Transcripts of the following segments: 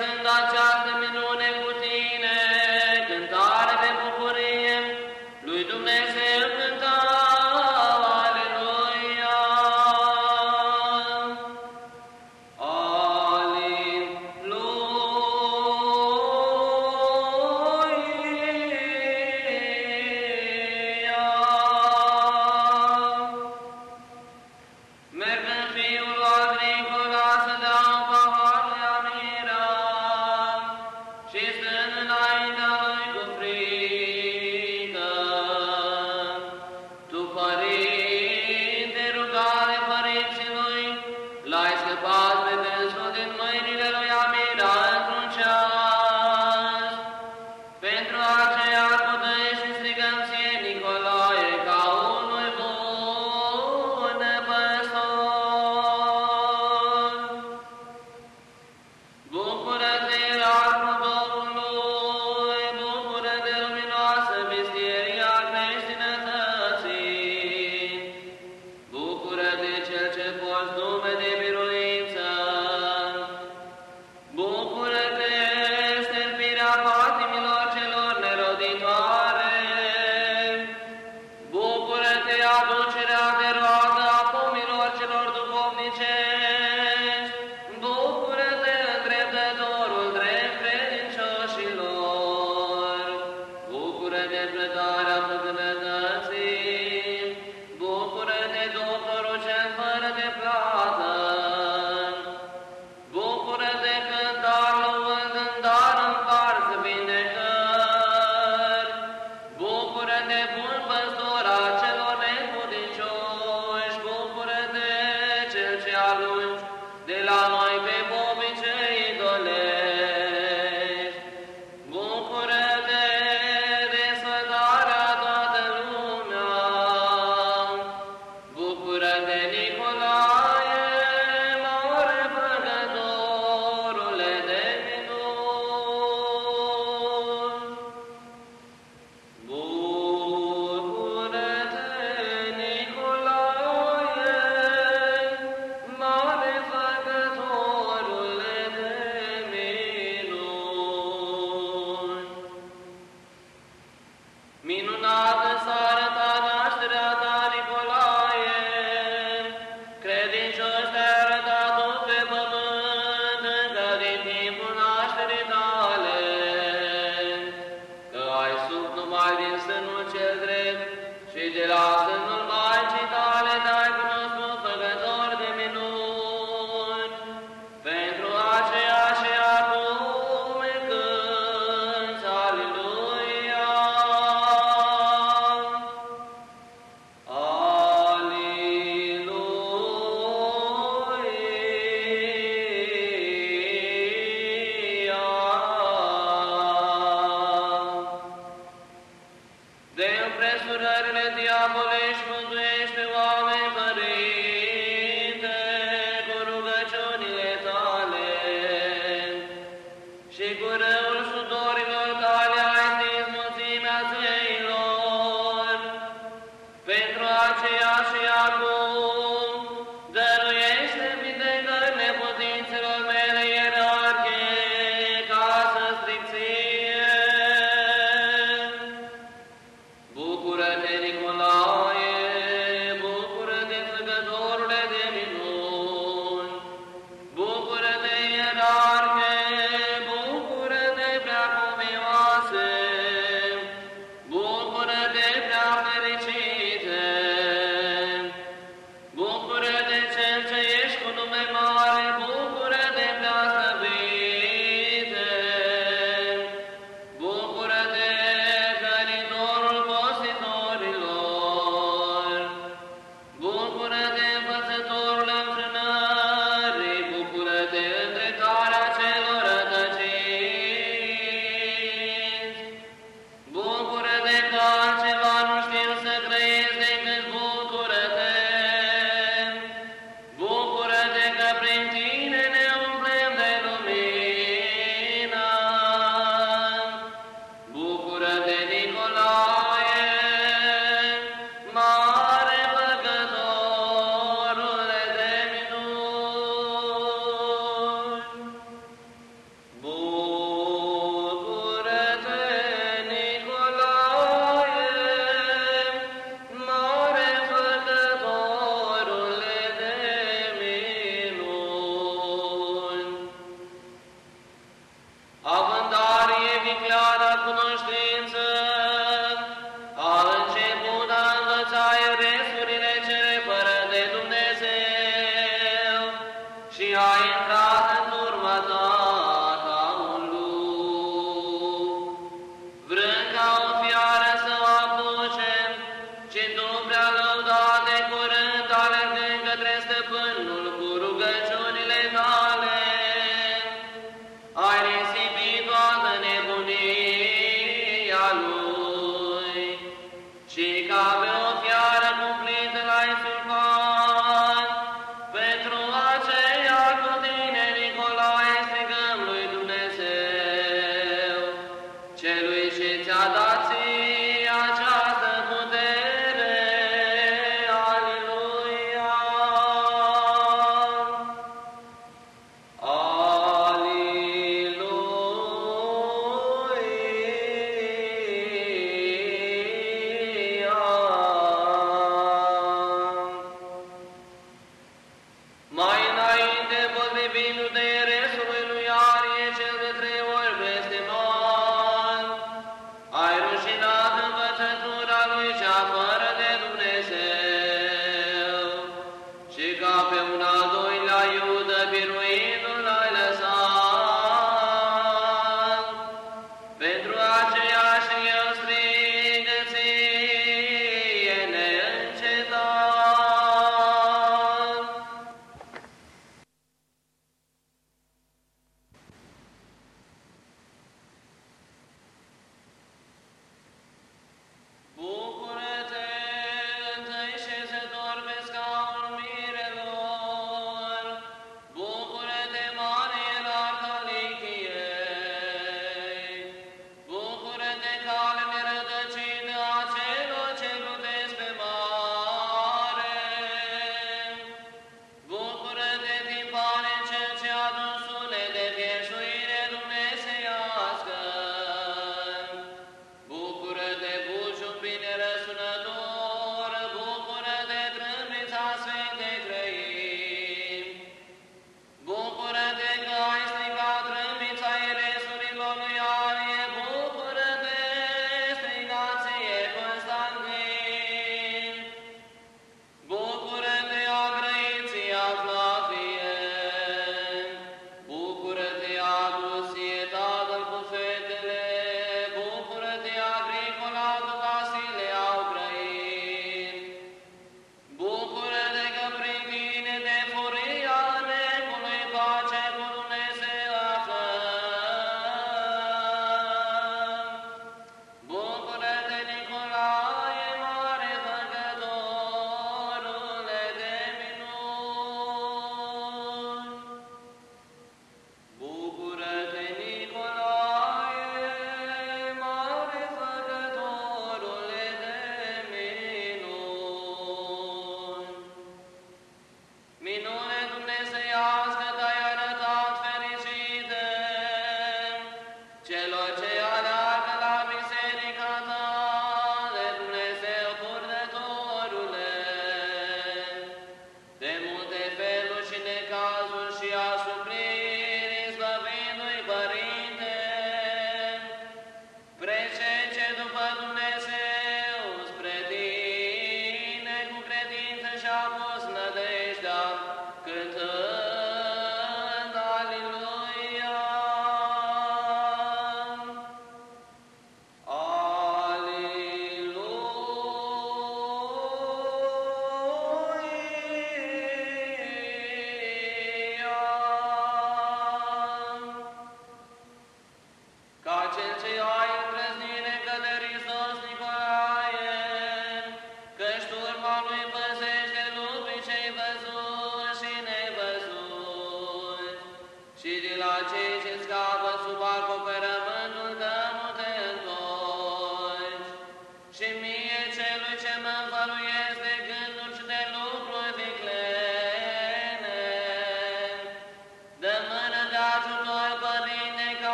ei văzând Amen.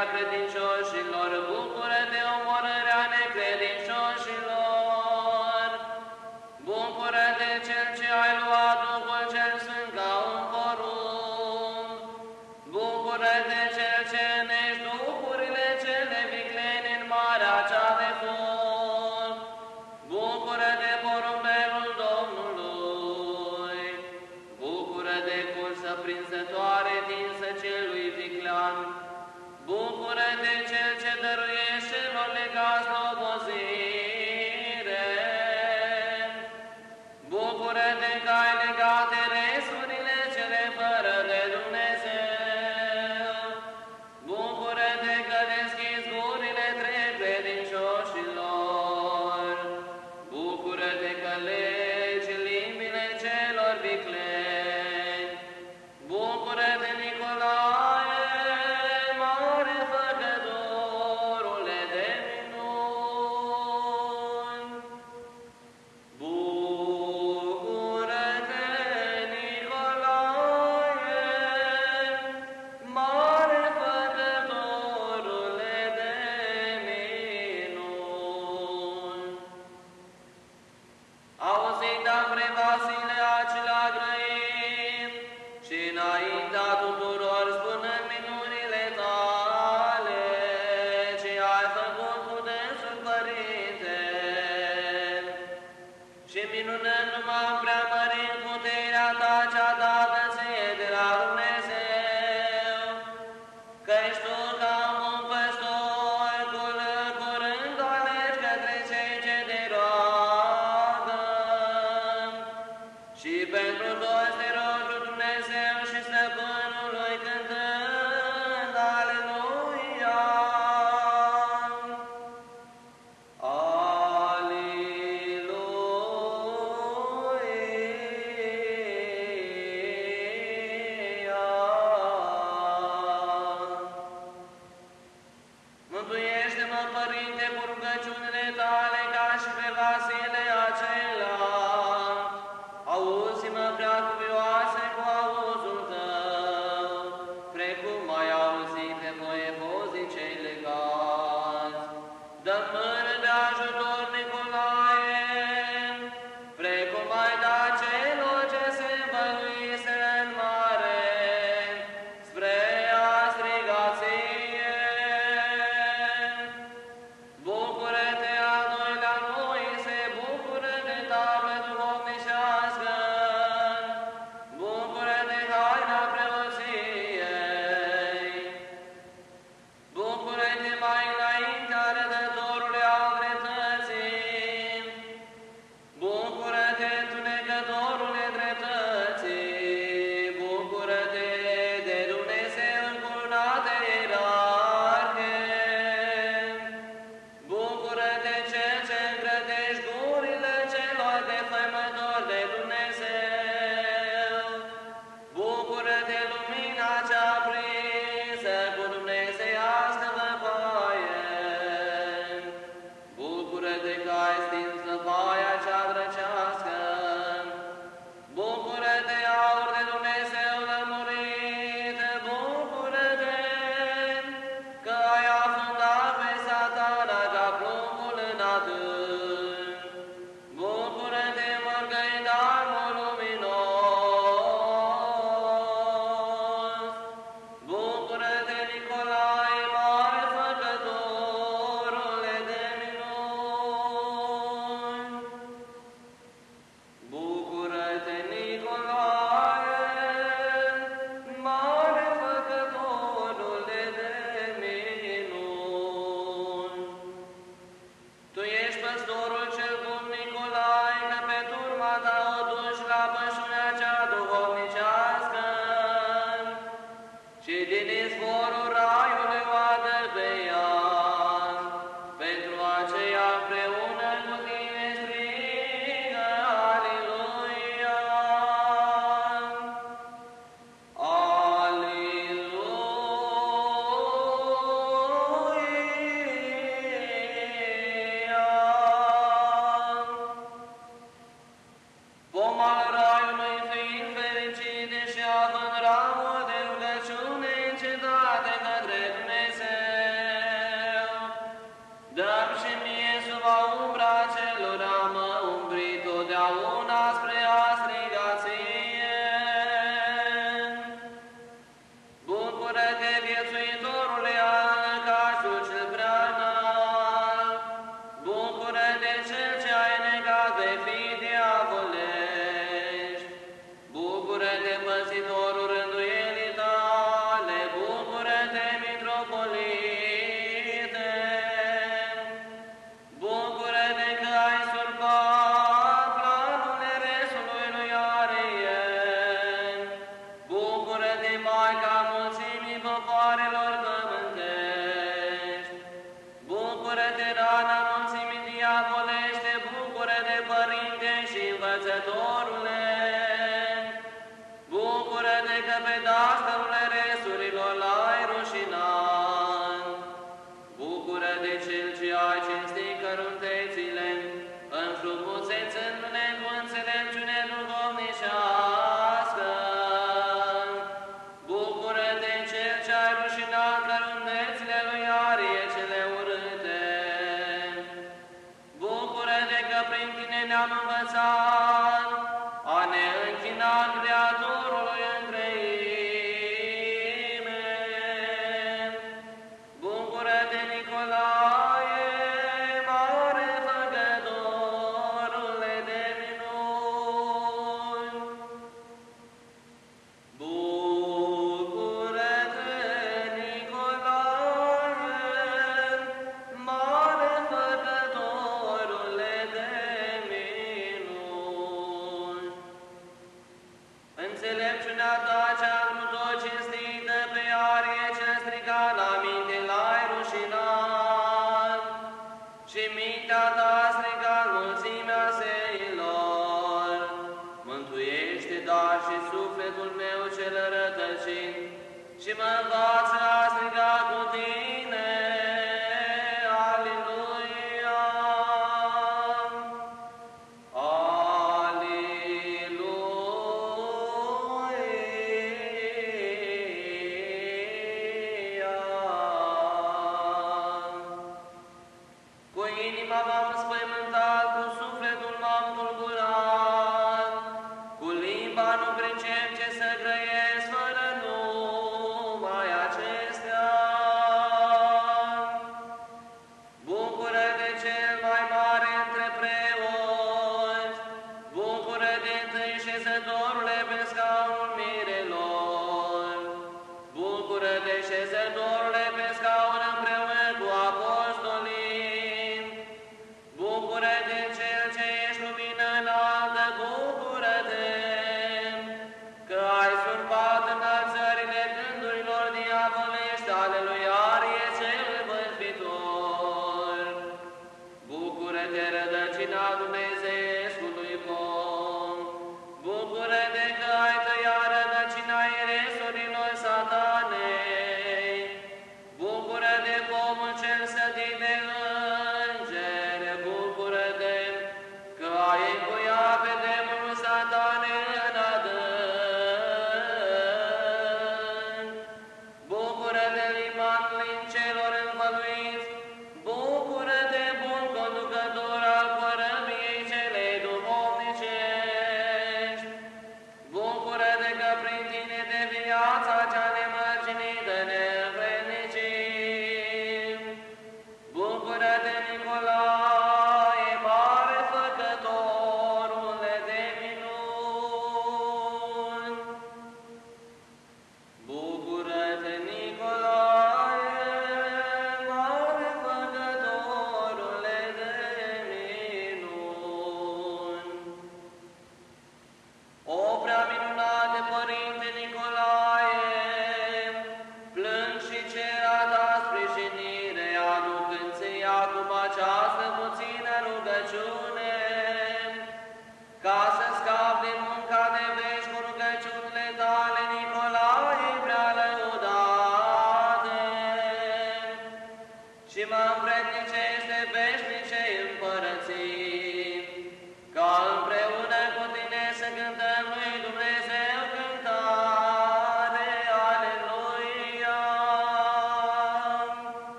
Socrate di ciò